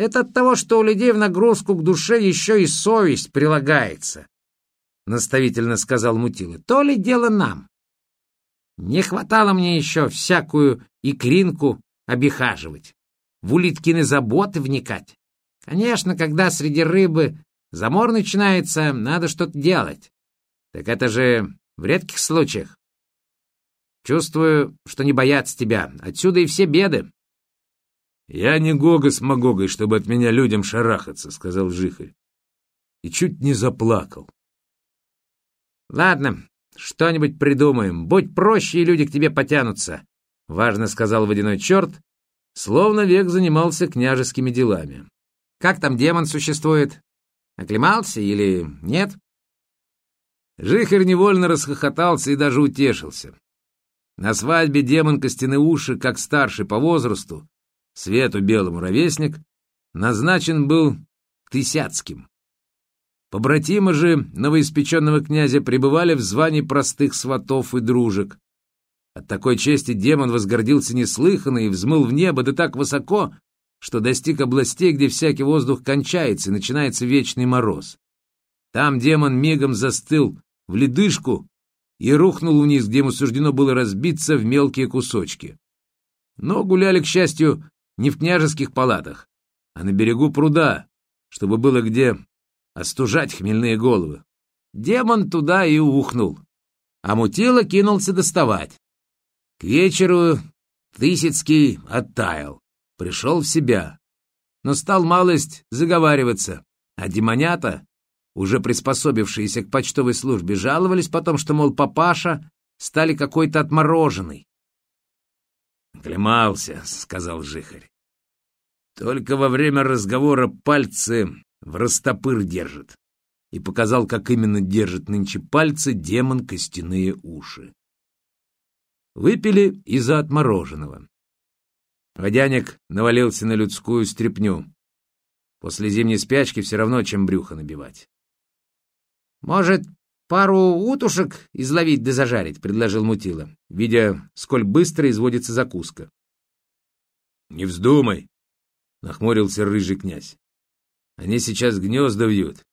Это от того, что у людей в нагрузку к душе еще и совесть прилагается, — наставительно сказал Мутила. То ли дело нам. Не хватало мне еще всякую икринку обихаживать, в улиткины заботы вникать. Конечно, когда среди рыбы замор начинается, надо что-то делать. Так это же в редких случаях. Чувствую, что не боятся тебя. Отсюда и все беды. «Я не Гога с Магогой, чтобы от меня людям шарахаться», — сказал Жихарь. И чуть не заплакал. «Ладно, что-нибудь придумаем. Будь проще, и люди к тебе потянутся», — важно сказал водяной черт, словно век занимался княжескими делами. «Как там демон существует? Оклемался или нет?» Жихарь невольно расхохотался и даже утешился. На свадьбе демон Костяныуши, как старший по возрасту, свету белому ровесник, назначен был Тысяцким. Побратимы же новоиспеченного князя пребывали в звании простых сватов и дружек. От такой чести демон возгордился неслыханно и взмыл в небо да так высоко, что достиг областей, где всякий воздух кончается и начинается вечный мороз. Там демон мигом застыл в ледышку и рухнул вниз, где ему суждено было разбиться в мелкие кусочки. Но гуляли, к счастью, не в княжеских палатах, а на берегу пруда, чтобы было где остужать хмельные головы. Демон туда и ухнул, а Мутила кинулся доставать. К вечеру Тысяцкий оттаял, пришел в себя, но стал малость заговариваться, а демонята уже приспособившиеся к почтовой службе, жаловались потом, что, мол, папаша стали какой-то отмороженный. «Клемался», — сказал Жихарь. «Только во время разговора пальцы в растопыр держит». И показал, как именно держит нынче пальцы демон костяные уши. Выпили из-за отмороженного. Водяник навалился на людскую стряпню. После зимней спячки все равно, чем брюхо набивать. «Может, пару утушек изловить да зажарить?» — предложил Мутила, видя, сколь быстро изводится закуска. «Не вздумай!» — нахмурился рыжий князь. «Они сейчас гнезда вьют.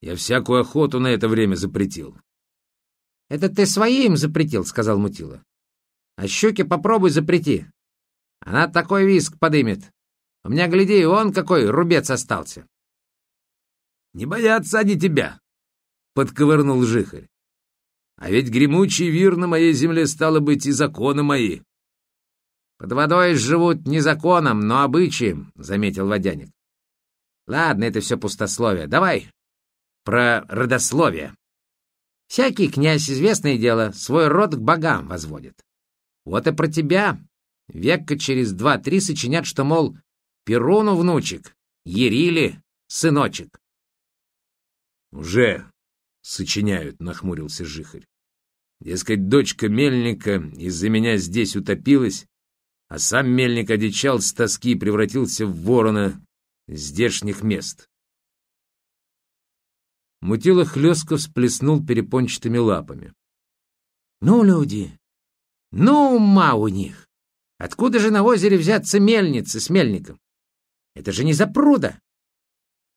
Я всякую охоту на это время запретил». «Это ты своим запретил», — сказал Мутила. «А щуки попробуй запрети. Она такой виск подымет. У меня, гляди, он какой рубец остался». «Не боятся они тебя», подковырнул жихарь. А ведь гремучий вир на моей земле стало быть и законы мои. Под водой живут не законом, но обычаем, заметил водяник. Ладно, это все пустословие. Давай про родословие. Всякий князь, известное дело, свой род к богам возводит. Вот и про тебя века через два-три сочинят, что, мол, Перуну внучек, Ерили сыночек. Уже сочиняют, — нахмурился Жихарь. Дескать, дочка мельника из-за меня здесь утопилась, а сам мельник одичал с тоски и превратился в ворона здешних мест. Мутила хлестко всплеснул перепончатыми лапами. «Ну, люди, ну, ума у них! Откуда же на озере взяться мельницы с мельником? Это же не запруда!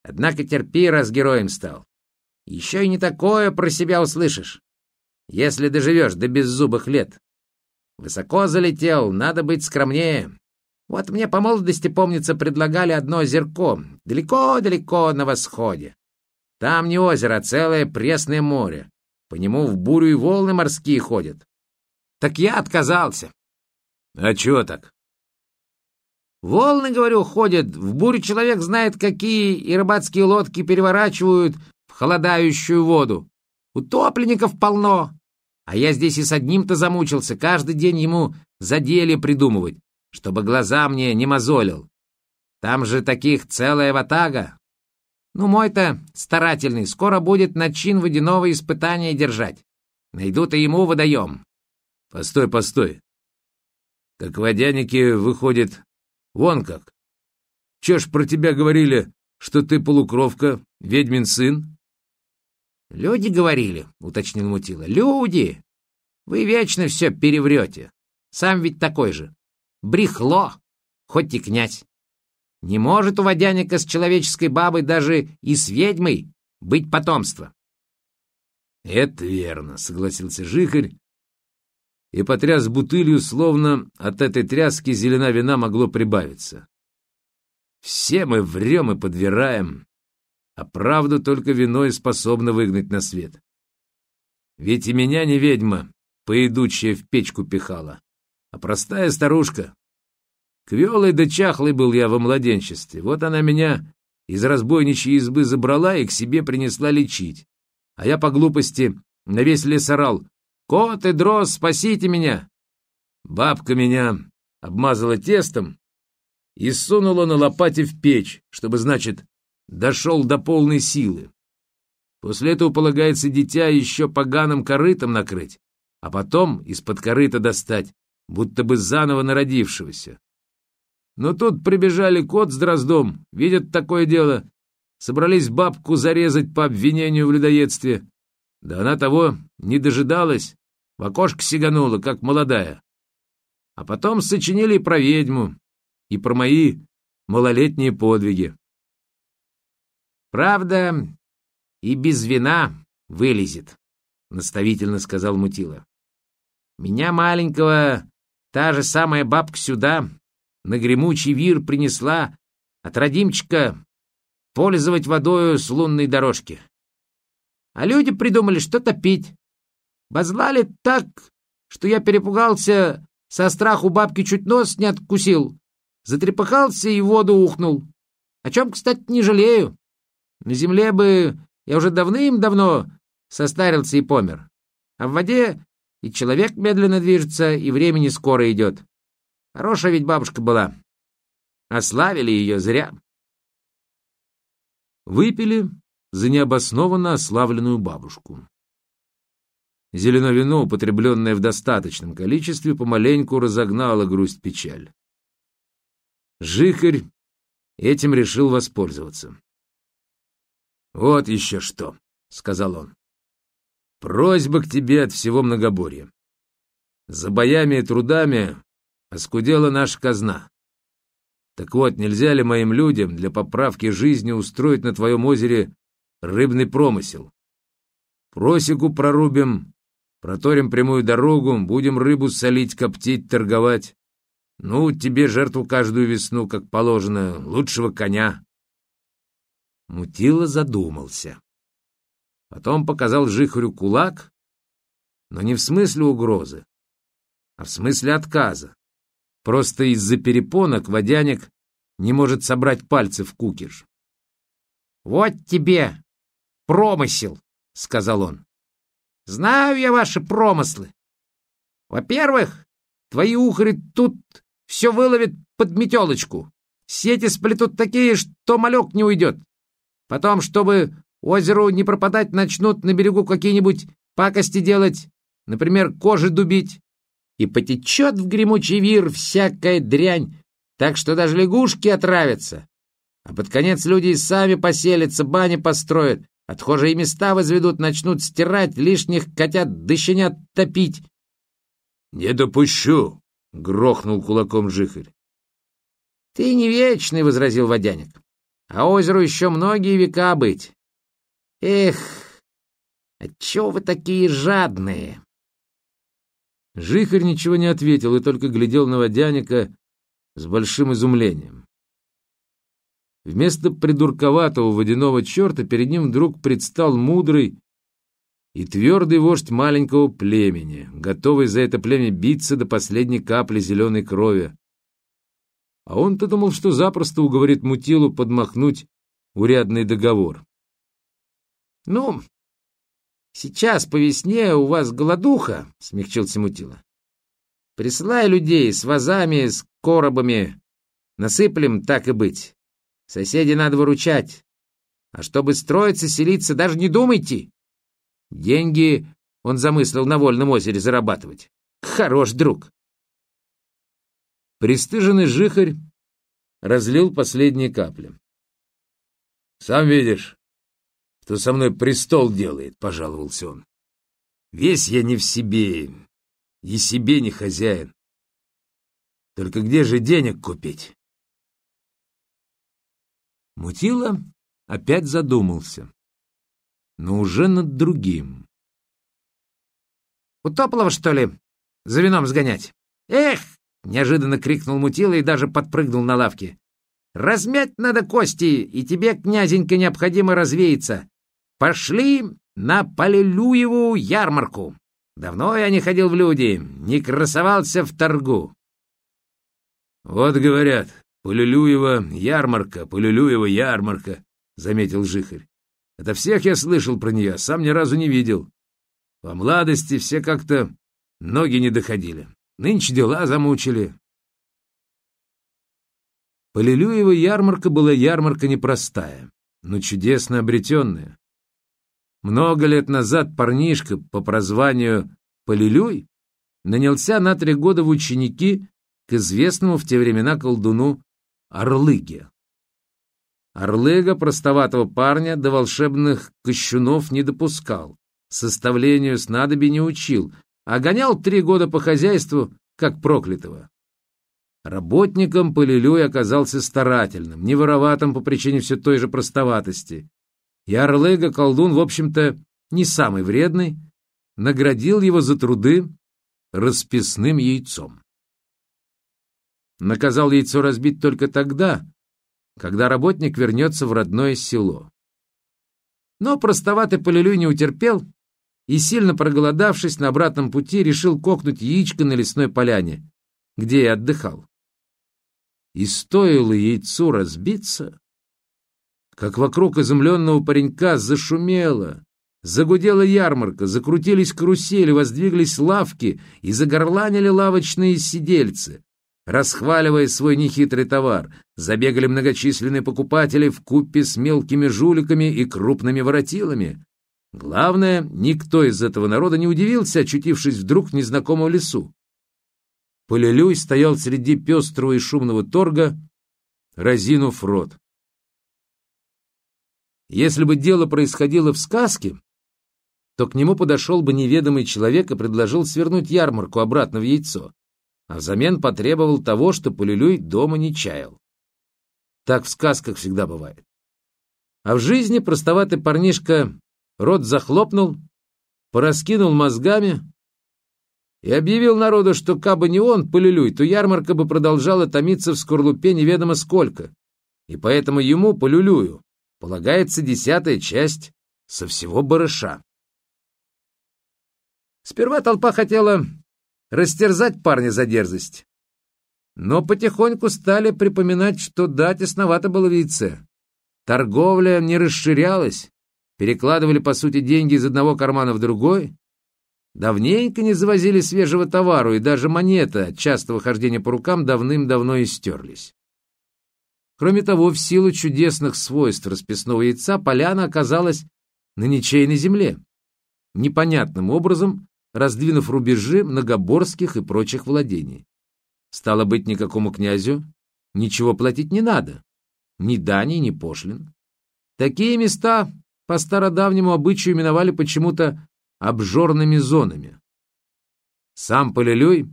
Однако терпи, раз героем стал. Еще и не такое про себя услышишь, если доживешь до беззубых лет. Высоко залетел, надо быть скромнее. Вот мне по молодости, помнится, предлагали одно озерко, далеко-далеко на восходе. Там не озеро, а целое пресное море. По нему в бурю и волны морские ходят. Так я отказался. А чего так? Волны, говорю, ходят, в бурю человек знает какие, и рыбацкие лодки переворачивают, холодающую воду. Утопленников полно. А я здесь и с одним-то замучился, каждый день ему заделье придумывать, чтобы глаза мне не мозолил. Там же таких целая ватага. Ну, мой-то старательный, скоро будет начин водяного испытания держать. Найду-то ему водоем. Постой, постой. Так водяники, выходит, вон как. Че ж про тебя говорили, что ты полукровка, ведьмин сын? «Люди говорили», — уточнил Мутила. «Люди! Вы вечно все переврете. Сам ведь такой же. Брехло, хоть и князь». Не может у водяника с человеческой бабой даже и с ведьмой быть потомство. Это верно, согласился Жихарь и потряс бутылью, словно от этой тряски зелена вина могло прибавиться. Все мы врем и подвираем, а правду только вино и способно выгнать на свет. Ведь и меня не ведьма, поедучая в печку пихала, а простая старушка. Квелый да чахлый был я во младенчестве, вот она меня из разбойничьей избы забрала и к себе принесла лечить. А я по глупости на весь лес орал «Кот и дрозд, спасите меня!» Бабка меня обмазала тестом и сунула на лопате в печь, чтобы, значит, дошел до полной силы. После этого полагается дитя еще поганым корытом накрыть, а потом из-под корыта достать, будто бы заново народившегося. Но тут прибежали кот с дроздом, видят такое дело, собрались бабку зарезать по обвинению в людоедстве. Да она того не дожидалась, в окошко сиганула, как молодая. А потом сочинили про ведьму, и про мои малолетние подвиги. «Правда, и без вина вылезет», — наставительно сказал Мутила. «Меня маленького та же самая бабка сюда на гремучий вир принесла от родимчика пользовать водою с лунной дорожки. А люди придумали, что топить. Базлали так, что я перепугался, со страху бабки чуть нос не откусил, затрепыхался и в воду ухнул. О чем, кстати, не жалею. На земле бы я уже давным-давно состарился и помер. А в воде и человек медленно движется, и времени скоро идет. Хорошая ведь бабушка была. Ославили ее зря. Выпили за необоснованно ославленную бабушку. Зеленое вино, употребленное в достаточном количестве, помаленьку разогнало грусть-печаль. Жихарь этим решил воспользоваться. «Вот еще что», — сказал он. «Просьба к тебе от всего многоборья. За боями и трудами оскудела наша казна. Так вот, нельзя ли моим людям для поправки жизни устроить на твоем озере рыбный промысел? Просеку прорубим, проторим прямую дорогу, будем рыбу солить, коптить, торговать. Ну, тебе жертву каждую весну, как положено, лучшего коня. Мутила задумался. Потом показал Жихарю кулак, но не в смысле угрозы, а в смысле отказа. Просто из-за перепонок водяник не может собрать пальцы в кукиш. «Вот тебе промысел», — сказал он. «Знаю я ваши промыслы. Во-первых, твои ухари тут все выловят под метелочку. Сети сплетут такие, что малек не уйдет. Потом, чтобы озеру не пропадать, начнут на берегу какие-нибудь пакости делать, например, кожи дубить и потечет в гремучий вир всякая дрянь, так что даже лягушки отравятся. А под конец люди и сами поселятся, бани построят, отхожие места возведут, начнут стирать, лишних котят да щенят топить. — Не допущу! — грохнул кулаком жихарь. — Ты не вечный, — возразил водяник, — а озеру еще многие века быть. Эх, отчего вы такие жадные? Жихарь ничего не ответил и только глядел на водяника с большим изумлением. Вместо придурковатого водяного черта перед ним вдруг предстал мудрый и твердый вождь маленького племени, готовый за это племя биться до последней капли зеленой крови. А он-то думал, что запросто уговорит Мутилу подмахнуть урядный договор. — Ну, Сейчас по весне у вас голодуха, — смягчился Мутила. Присылай людей с вазами, с коробами. Насыплем, так и быть. Соседей надо выручать. А чтобы строиться, селиться, даже не думайте. Деньги он замыслил на вольном озере зарабатывать. Хорош друг. Престыженный жихарь разлил последние капли. — Сам видишь, что со мной престол делает, — пожаловался он. Весь я не в себе, и себе не хозяин. Только где же денег купить? Мутила опять задумался, но уже над другим. «Утоплого, что ли, за вином сгонять?» «Эх!» — неожиданно крикнул Мутила и даже подпрыгнул на лавке. «Размять надо кости, и тебе, князенька, необходимо развеяться. Пошли на Полилюеву ярмарку. Давно я не ходил в люди, не красовался в торгу». «Вот говорят, Полилюева ярмарка, Полилюева ярмарка», — заметил Жихарь. «Это всех я слышал про нее, сам ни разу не видел. По молодости все как-то ноги не доходили. Нынче дела замучили. Полилюева ярмарка была ярмарка непростая, но чудесно обретенная. Много лет назад парнишка по прозванию Полилюй нанялся на три года в ученики к известному в те времена колдуну Орлыге. Орлыга простоватого парня до волшебных кощунов не допускал, составлению снадобий не учил, а гонял три года по хозяйству, как проклятого. Работником Полилюй оказался старательным, не вороватым по причине все той же простоватости. И Орлыга колдун, в общем-то, не самый вредный, наградил его за труды расписным яйцом. Наказал яйцо разбить только тогда, когда работник вернется в родное село. Но простоватый Полилюй не утерпел и, сильно проголодавшись на обратном пути, решил кокнуть яичко на лесной поляне, где я отдыхал. И стоило яйцу разбиться, как вокруг изумленного паренька зашумело, загудела ярмарка, закрутились карусели, воздвиглись лавки и загорланили лавочные сидельцы. Расхваливая свой нехитрый товар, забегали многочисленные покупатели в купе с мелкими жуликами и крупными воротилами. Главное, никто из этого народа не удивился, очутившись вдруг в незнакомом лесу. Полилюй стоял среди пестрого и шумного торга, разинув рот. Если бы дело происходило в сказке, то к нему подошел бы неведомый человек и предложил свернуть ярмарку обратно в яйцо, а взамен потребовал того, что Полилюй дома не чаял. Так в сказках всегда бывает. А в жизни простоватый парнишка рот захлопнул, пораскинул мозгами и объявил народу, что кабы не он, Полилюй, то ярмарка бы продолжала томиться в скорлупе неведомо сколько, и поэтому ему, Полюлюю, полагается десятая часть со всего барыша. Сперва толпа хотела растерзать парня за дерзость, но потихоньку стали припоминать, что да, тесновато было в яйце. Торговля не расширялась, перекладывали, по сути, деньги из одного кармана в другой. Давненько не завозили свежего товару, и даже монеты от частого хождения по рукам давным-давно истерлись. Кроме того, в силу чудесных свойств расписного яйца поляна оказалась на ничейной земле, непонятным образом раздвинув рубежи многоборских и прочих владений. Стало быть, никакому князю ничего платить не надо, ни дани, ни пошлин. Такие места по стародавнему обычаю именовали почему-то обжорными зонами. Сам Полилюй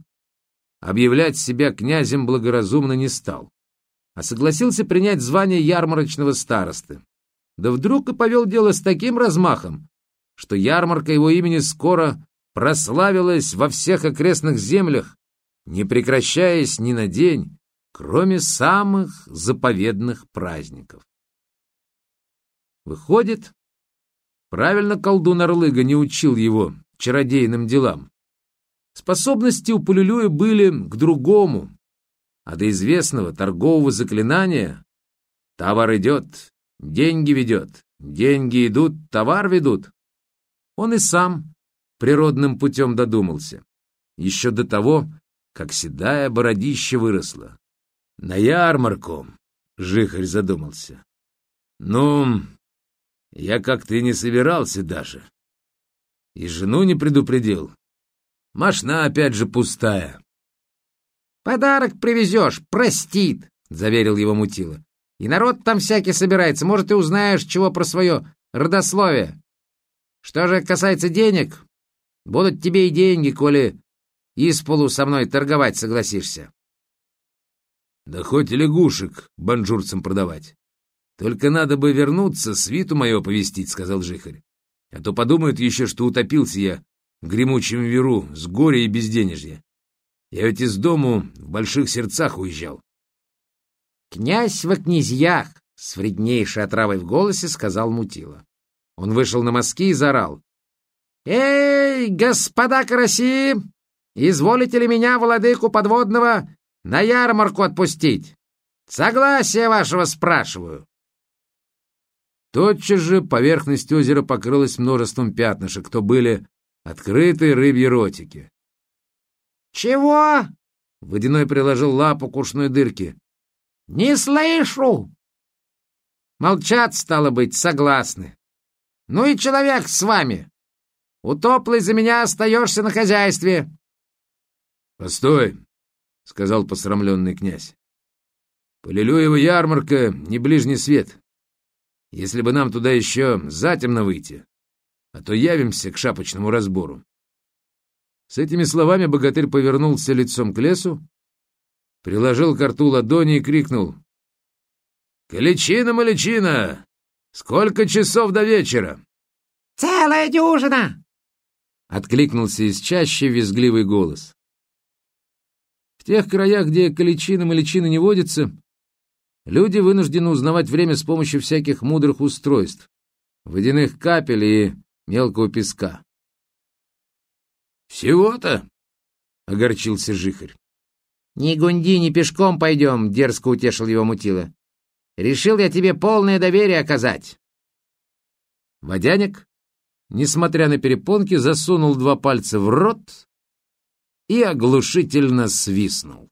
объявлять себя князем благоразумно не стал, а согласился принять звание ярмарочного старосты. Да вдруг и повел дело с таким размахом, что ярмарка его имени скоро прославилась во всех окрестных землях, не прекращаясь ни на день, кроме самых заповедных праздников. Выходит, Правильно колдун Орлыга не учил его чародейным делам. Способности у Полюлюя были к другому, а до известного торгового заклинания «Товар идет, деньги ведет, деньги идут, товар ведут». Он и сам природным путем додумался, еще до того, как седая бородища выросла. «На ярмарку», — Жихарь задумался. «Ну, я как-то и не собирался даже. И жену не предупредил. Машина опять же пустая. «Подарок привезешь, простит», — заверил его Мутила. «И народ там всякий собирается. Может, ты узнаешь, чего про свое родословие. Что же касается денег, будут тебе и деньги, коли из полу со мной торговать согласишься». «Да хоть лягушек банжурцам продавать. Только надо бы вернуться, свиту мою оповестить, — сказал Жихарь. А то подумают еще, что утопился я в гремучем веру с горя и безденежья. Я ведь из дому в больших сердцах уезжал. «Князь во князьях!» — с вреднейшей отравой в голосе сказал Мутила. Он вышел на мазки и заорал. «Эй, господа караси! Изволите ли меня, владыку подводного, на ярмарку отпустить? Согласие вашего спрашиваю!» Тотчас же поверхность озера покрылась множеством пятнышек, то были открытые рыбьи ротики. «Чего?» — Водяной приложил лапу к ушной дырке. «Не слышу!» Молчат, стало быть, согласны. «Ну и человек с вами! Утоплый за меня остаешься на хозяйстве!» «Постой!» — сказал посрамленный князь. «Полилюева ярмарка — не ближний свет. Если бы нам туда еще затемно выйти, а то явимся к шапочному разбору. С этими словами богатырь повернулся лицом к лесу, приложил к рту ладони и крикнул. «Каличина, маличина! Сколько часов до вечера?» «Целая дюжина!» — откликнулся из чаще визгливый голос. В тех краях, где каличина, маличина не водится, люди вынуждены узнавать время с помощью всяких мудрых устройств, водяных капель и мелкого песка. «Всего-то?» — огорчился Жихарь. «Не гунди, не пешком пойдем», — дерзко утешил его Мутила. «Решил я тебе полное доверие оказать». Водяник, несмотря на перепонки, засунул два пальца в рот и оглушительно свистнул.